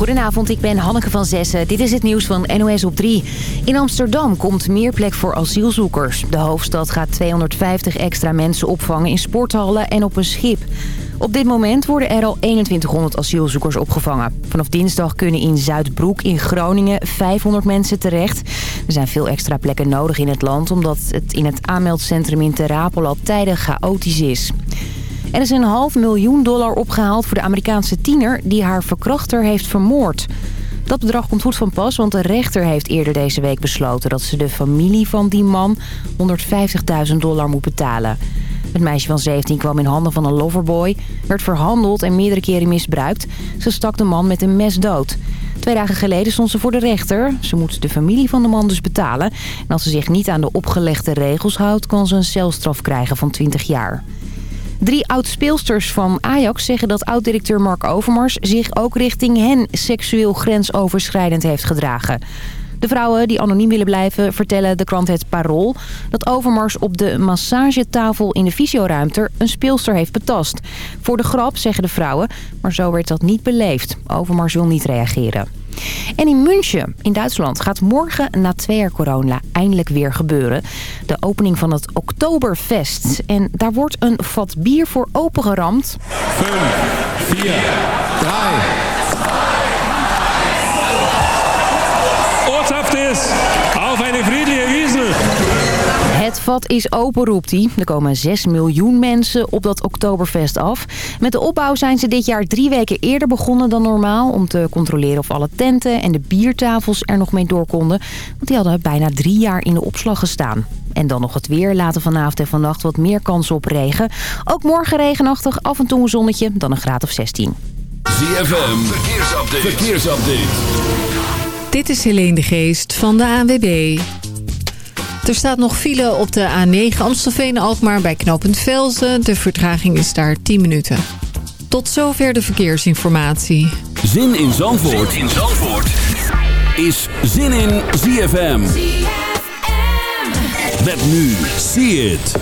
Goedenavond, ik ben Hanneke van Zessen. Dit is het nieuws van NOS op 3. In Amsterdam komt meer plek voor asielzoekers. De hoofdstad gaat 250 extra mensen opvangen in sporthallen en op een schip. Op dit moment worden er al 2100 asielzoekers opgevangen. Vanaf dinsdag kunnen in Zuidbroek in Groningen 500 mensen terecht. Er zijn veel extra plekken nodig in het land... omdat het in het aanmeldcentrum in Ter Apel al tijden chaotisch is. Er is een half miljoen dollar opgehaald voor de Amerikaanse tiener... die haar verkrachter heeft vermoord. Dat bedrag komt goed van pas, want de rechter heeft eerder deze week besloten... dat ze de familie van die man 150.000 dollar moet betalen. Het meisje van 17 kwam in handen van een loverboy, werd verhandeld en meerdere keren misbruikt. Ze stak de man met een mes dood. Twee dagen geleden stond ze voor de rechter. Ze moet de familie van de man dus betalen. En als ze zich niet aan de opgelegde regels houdt, kan ze een celstraf krijgen van 20 jaar. Drie oud-speelsters van Ajax zeggen dat oud-directeur Mark Overmars zich ook richting hen seksueel grensoverschrijdend heeft gedragen. De vrouwen die anoniem willen blijven vertellen de krant Het Parool... dat Overmars op de massagetafel in de fysioruimte een speelster heeft betast. Voor de grap zeggen de vrouwen, maar zo werd dat niet beleefd. Overmars wil niet reageren. En in München, in Duitsland, gaat morgen na twee jaar corona eindelijk weer gebeuren. De opening van het Oktoberfest. En daar wordt een vat bier voor opengeramd. 5, 4, 3... vat is open, roept hij. Er komen 6 miljoen mensen op dat Oktoberfest af. Met de opbouw zijn ze dit jaar drie weken eerder begonnen dan normaal... om te controleren of alle tenten en de biertafels er nog mee door konden. Want die hadden bijna drie jaar in de opslag gestaan. En dan nog het weer. Later vanavond en vannacht wat meer kans op regen. Ook morgen regenachtig, af en toe een zonnetje, dan een graad of 16. ZFM, verkeersupdate. verkeersupdate. Dit is Helene de Geest van de ANWB. Er staat nog file op de A9 Amstelveen-Alkmaar bij knooppunt Velzen. De vertraging is daar 10 minuten. Tot zover de verkeersinformatie. Zin in Zandvoort, zin in Zandvoort. is Zin in ZFM. ZFM. Met nu, see it.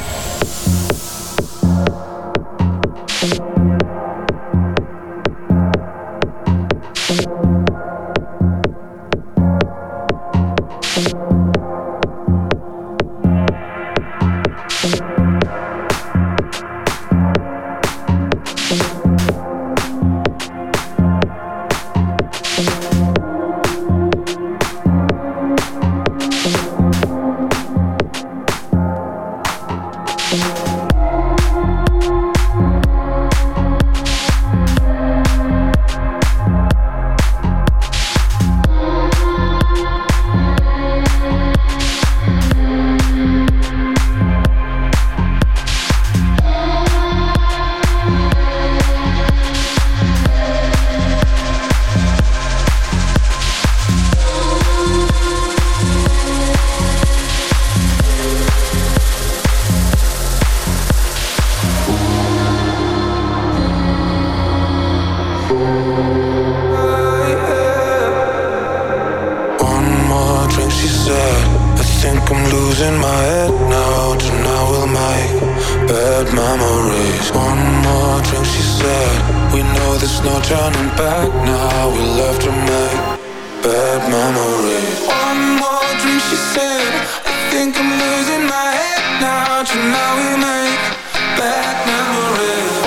back now, we love to make bad memories. One more drink, she said. I think I'm losing my head now. Tonight we make bad memories.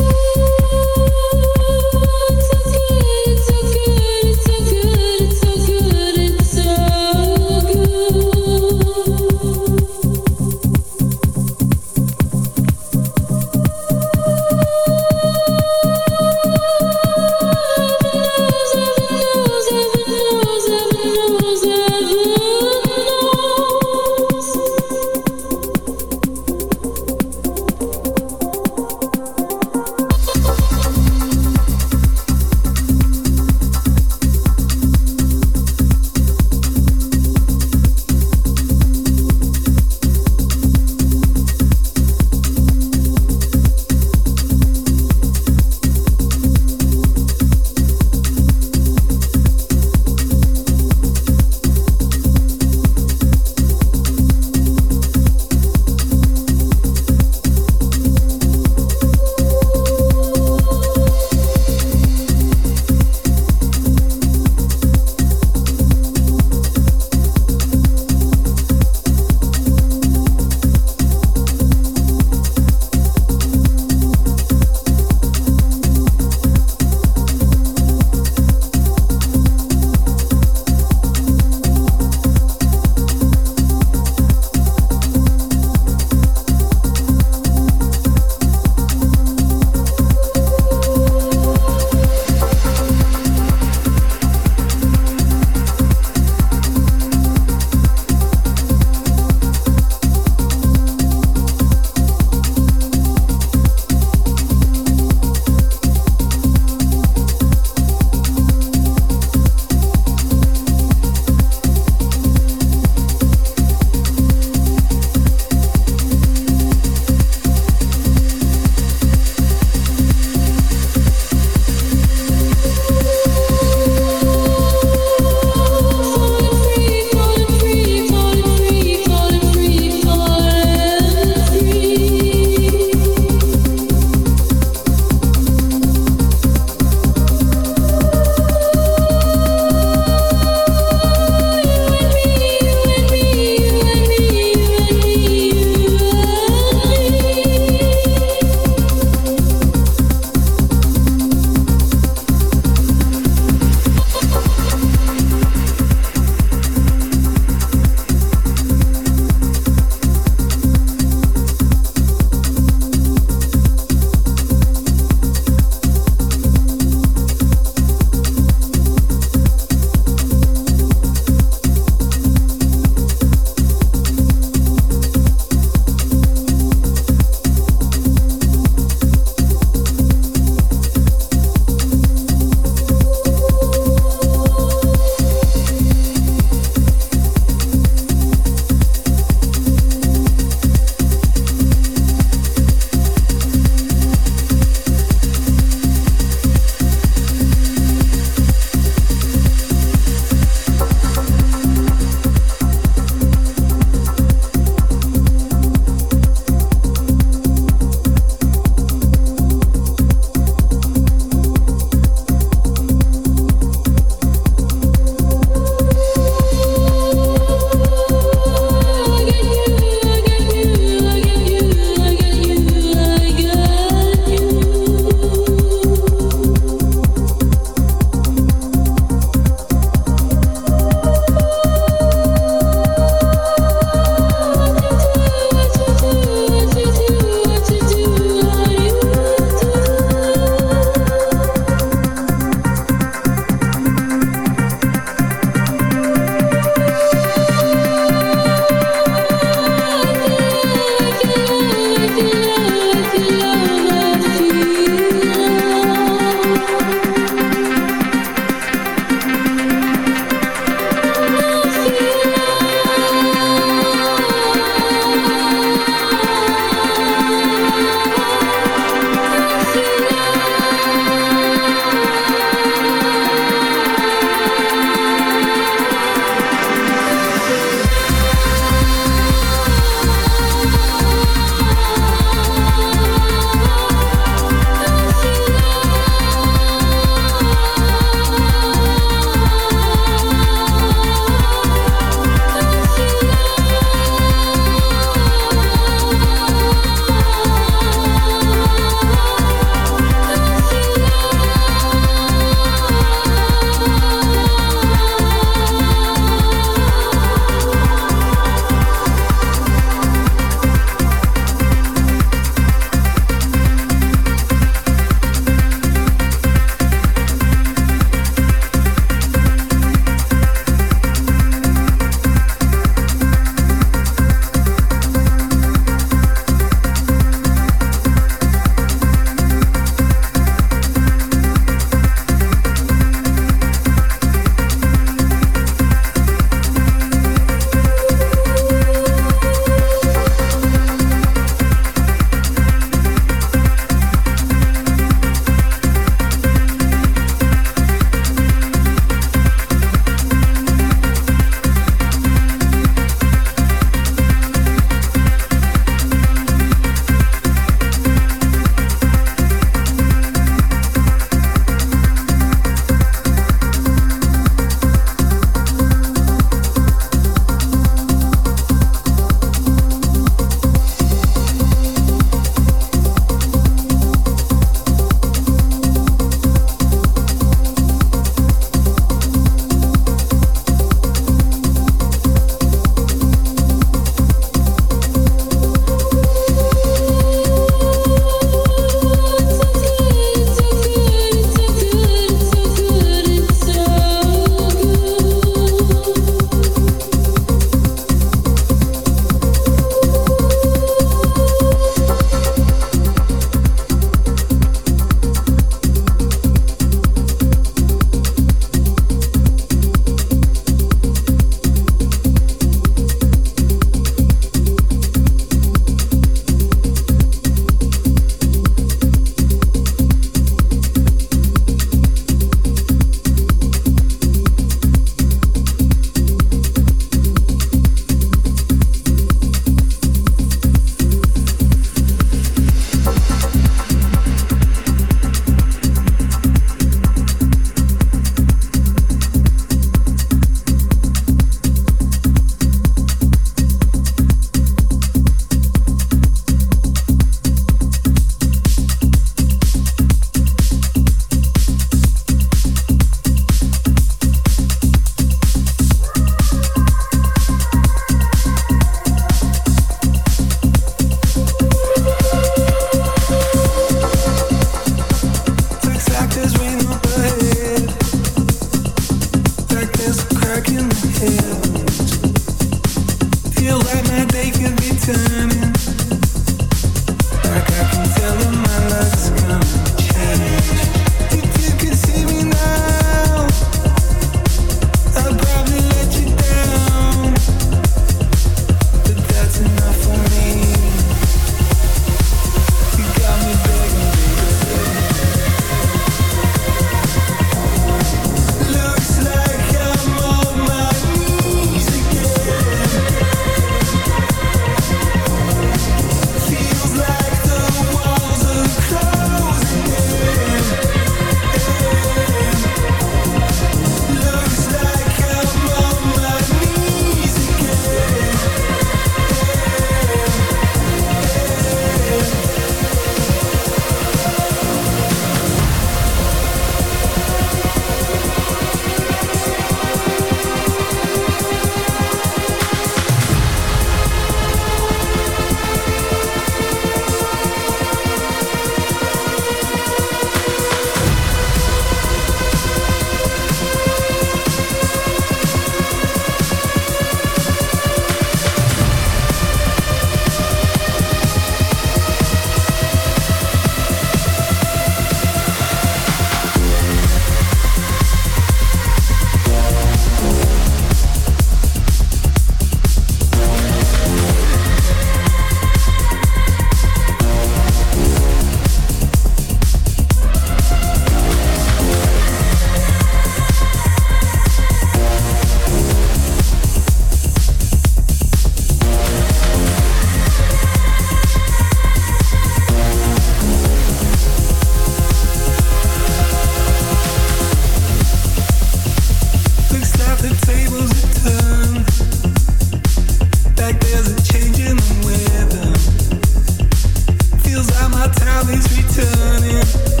time is returning.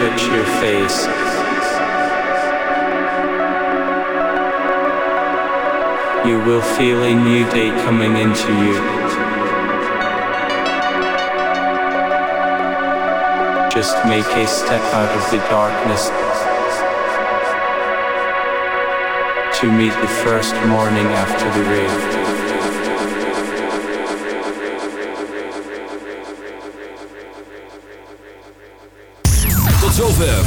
Touch your face. You will feel a new day coming into you. Just make a step out of the darkness to meet the first morning after the rain.